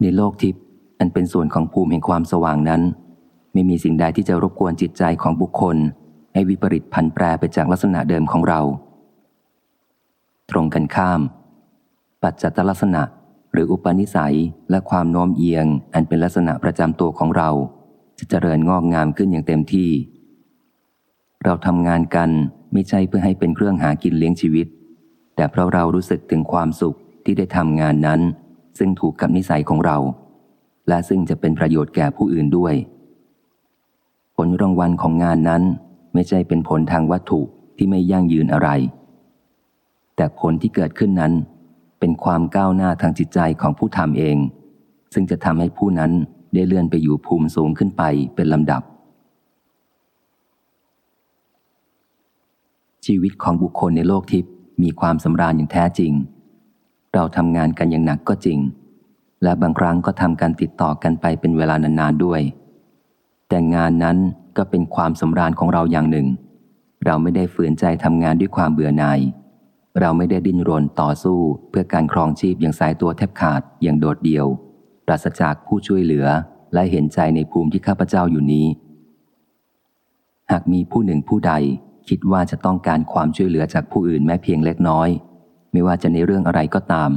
ในโลกทิพย์อันเป็นส่วนของภูมิแห่งความสว่างนั้น ไม่มีสิ่งใดที่จะรบกวนจิตใจของบุคคล ให้วิปริตพันแปรไปจากลักษณะเดิมของเรา ตรงกันข้าม ปัจจัตลักษณะหรืออุปนิสัยและความโน้มเอียง อันเป็นลักษณะประจำตัวของเรา จะเจริญงอกงามขึ้นอย่างเต็มที่ เราทำงานกันไม่ใช่เพื่อให้เป็นเครื่องหากินเลี้ยงชีวิต แต่เพราะเรารู้สึกถึงความสุขที่ได้ทำงานนั้น ซึ่งถูกกับนิสัยของเรา และซึ่งจะเป็นประโยชน์แก่ผู้อื่นด้วย ผลรางวัลของงานนั้นไม่ใช่เป็นผลทางวัตถุที่ไม่ยั่งยืนอะไร แต่ผลที่เกิดขึ้นนั้น เป็นความก้าวหน้าทางจิตใจของผู้ทำเอง ซึ่งจะทำให้ผู้นั้นได้เลื่อนไปอยู่ภูมิสูงขึ้นไปเป็นลำดับ ชีวิตของบุคคลในโลกทิพย์มีความสำราญอย่างแท้จริง เราทำงานกันอย่างหนักก็จริง และบางครั้งก็ทำการติดต่อกันไปเป็นเวลานานๆด้วย แต่งานนั้นก็เป็นความสำราญของเราอย่างหนึ่ง เราไม่ได้ฝืนใจทำงานด้วยความเบื่อหน่าย เราไม่ได้ดิ้นรนต่อสู้เพื่อการครองชีพอย่างสายตัวแทบขาดอย่างโดดเดี่ยว ปราศจากผู้ช่วยเหลือและเห็นใจในภูมิที่ข้าพเจ้าอยู่นี้ หากมีผู้หนึ่งผู้ใดคิดว่าจะต้องการความช่วยเหลือจากผู้อื่นแม้เพียงเล็กน้อย ไม่ว่าจะในเรื่องอะไรก็ตาม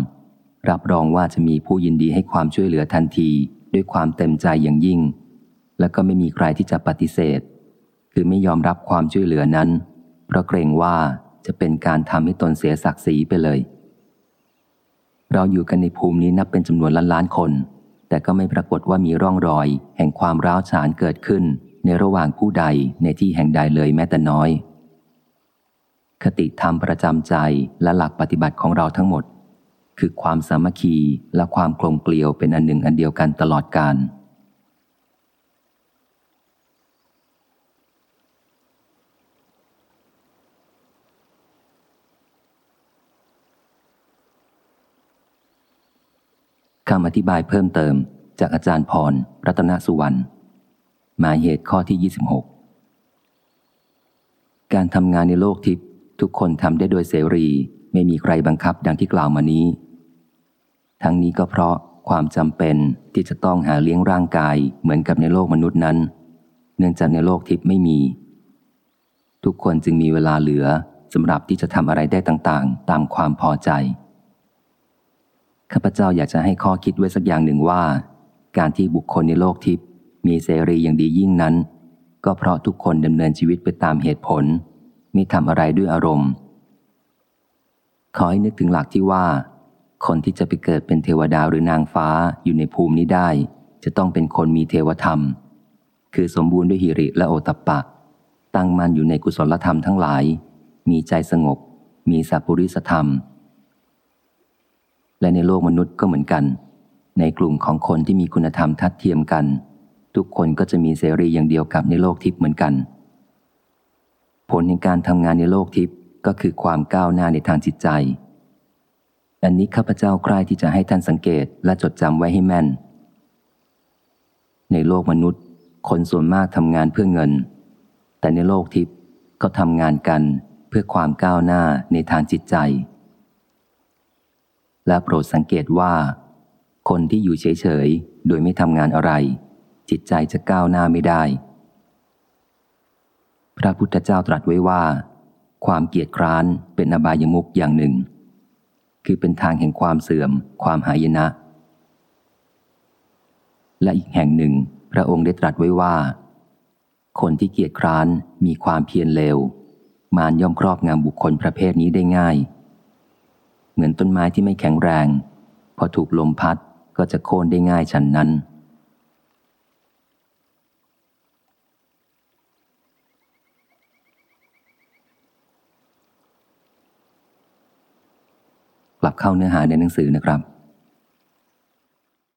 รับรองว่าจะมีผู้ยินดีให้ความช่วยเหลือทันที ด้วยความเต็มใจอย่างยิ่ง และก็ไม่มีใครที่จะปฏิเสธ คือไม่ยอมรับความช่วยเหลือนั้น เพราะเกรงว่าจะเป็นการทำให้ตนเสียศักดิ์ศรีไปเลย เราอยู่กันในภูมินี้นับเป็นจำนวนล้านล้านคน แต่ก็ไม่ปรากฏว่ามีร่องรอย แห่งความร้าวฉานเกิดขึ้น ในระหว่างผู้ใดในที่แห่งใดเลยแม้แต่น้อย คติธรรมประจำใจและหลักปฏิบัติของเราทั้งหมด คือความสามัคคีและความกลมเกลียวเป็นอันหนึ่งอันเดียวกันตลอดกาลคำอธิบายเพิ่มเติมจากอาจารย์พร รัตนสุวรรณหมายเหตุข้อที่ 26 การทำงานในโลกทิพย์ ทุกคนทำได้โดยเสรี ไม่มีใครบังคับดังที่กล่าวมานี้ ทั้งนี้ก็เพราะความจำเป็นที่จะต้องหาเลี้ยงร่างกายเหมือนกับในโลกมนุษย์นั้น เนื่องจากในโลกทิพย์ไม่มี ทุกคนจึงมีเวลาเหลือสำหรับที่จะทำอะไรได้ต่างๆ ตามความพอใจ ข้าพเจ้าอยากจะให้ข้อคิดไว้สักอย่างหนึ่งว่า การที่บุคคลในโลกทิพย์มีเสรีอย่างดียิ่งนั้น ก็เพราะทุกคนดำเนินชีวิตไปตามเหตุผล ม่ทำอะไรด้วยอารมณ์ ขอให้นึกถึงหลักที่ว่า คนที่จะไปเกิดเป็นเทวดาหรือนางฟ้าอยู่ในภูมินี้ได้ จะต้องเป็นคนมีเทวธรรม คือสมบูรณ์ด้วยหิริและโอตปะ ตั้งมั่นอยู่ในกุศลธรรมทั้งหลาย มีใจสงบ มีสัพพุริสธรรม และในโลกมนุษย์ก็เหมือนกัน ในกลุ่มของคนที่มีคุณธรรมทัดเทียมกัน ทุกคนก็จะมีเสรีอย่างเดียวกับในโลกทิพย์เหมือนกัน ผลในการทำงานในโลกทิพย์ก็คือความก้าวหน้าในทางจิตใจ อันนี้ข้าพเจ้าใคร่ที่จะให้ท่านสังเกตและจดจำไว้ให้แม่น ในโลกมนุษย์ คนส่วนมากทำงานเพื่อเงิน แต่ในโลกทิพย์ก็ทำงานกันเพื่อความก้าวหน้าในทางจิตใจ และโปรดสังเกตว่า คนที่อยู่เฉยๆ โดยไม่ทำงานอะไร จิตใจจะก้าวหน้าไม่ได้ พระพุทธเจ้าตรัสไว้ว่า ความเกียจคร้านเป็นอบายมุกอย่างหนึ่ง คือเป็นทางแห่งความเสื่อม ความหายนะ และอีกแห่งหนึ่ง พระองค์ได้ตรัสไว้ว่า คนที่เกียจคร้านมีความเพียรเลวมารย่อมครอบงำบุคคลประเภทนี้ได้ง่าย เหมือนต้นไม้ที่ไม่แข็งแรง พอถูกลมพัดก็จะโค่นได้ง่ายฉันนั้น กลับเข้าเนื้อหาในหนังสือนะครับ